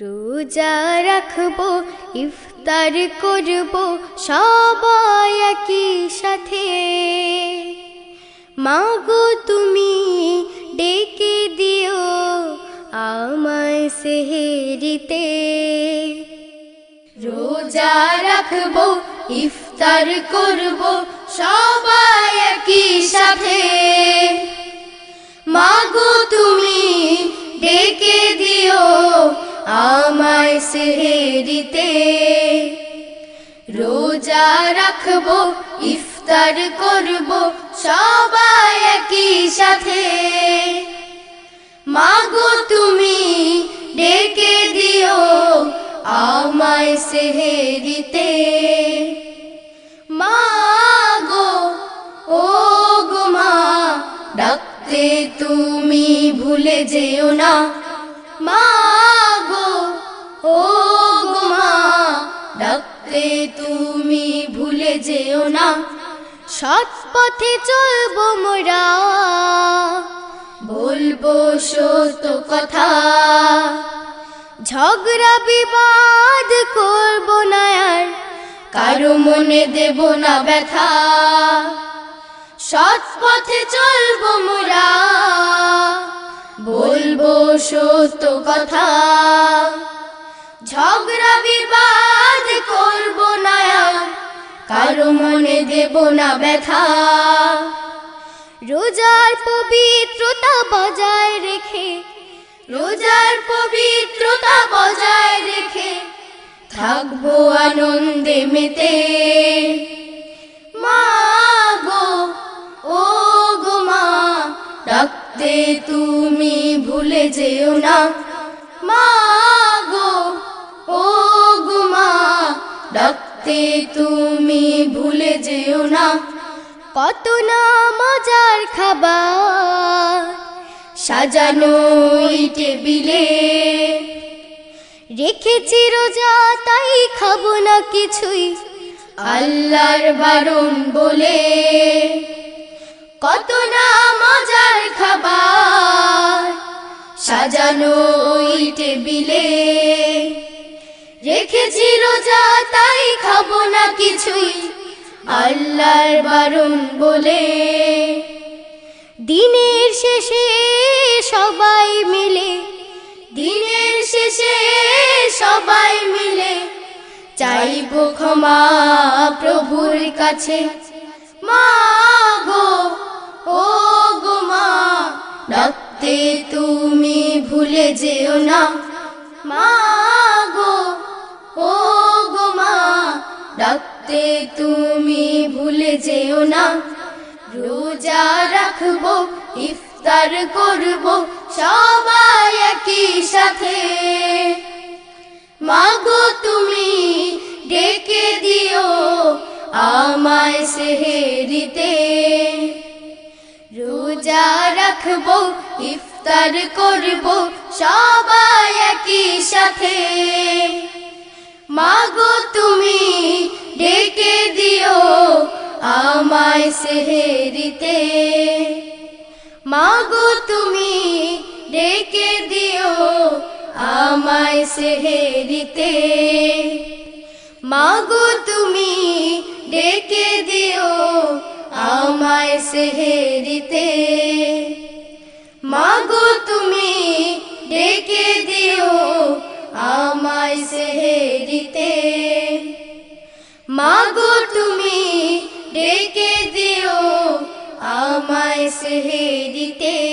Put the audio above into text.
রোজা রাখব, ইফতার করব, সবাই একই সাথে। মাগো তুমি ডেকে দিও আমায় সেহেরিতে। রোজা রাখব, ইফতার করব, সবাই একই সাথে। আমায় সেহেরিতে রোজা রাখব, ইফতার করব, সবাই একই সাথে। মাগো তুমি, ডেকে দিও আমায় সেহেরিতে মাগো ও গো মা, ডাকতে তুমি ভুলে যেও না। মাগো ও গো মা, ডাকতে তুমি ভুলে যেও না। সৎ পথে চলবো মোরা। বলব সত্য কথা। ঝগড়া বিবাদ করব না আর, কারও মনে দেব না ব্যথা। সৎ পথে চলবো মোরা। বলব সত্য কথা। ঝগড়া বিবাদ করব না। কারও মনে দেব না ব্যথা। রোজার পবিত্রতা বজায় রেখে, রোজার পবিত্রতা বজায় রেখে থাকব আনন্দে মেতে। মা গো মা তুমি ভুলে যেও না। মা ডাকতে তুমি ভুলে যেও না। কত না মজার খাবার সাজানো টেবিলে। রেখেছি রোজা, তাই খাব না কিছুই, আল্লাহর বারণ বলে। কত না মজার খাবার সাজানো টেবিলে। রেখেছি রোজা, তাই খাব আল্লাহর বারণ বলে। দিনের শেষে সবাই মিলে, দিনের শেষে সবাই মিলে চাইব ক্ষমা প্রভুর কাছে। মা গো, ও গো মা ডাকতে তুমি ভুলে যেও না। মা গো, ও গো মা ডাকতে তুমি না। রোজা রাখব, ইফতার করব, সবাই একই সাথে। মাগো তুমি ডেকে দিও আমায় সেহেরিতে। রোজা রাখব, ইফতার করব, সবাই একই সাথে। মাগো তুমি ডেকে দিও আমায় সেহেরিতে। মাগো তুমি ডেকে দিও আমায় সেহেরিতে। মাগো তুমি ডেকে দিও আমায় সেহেরিতে। মাগো তুমি ডেকে দিও আমায় সেহেরিতে। মাগো ডেকে দিও আমায় সেহেরিতে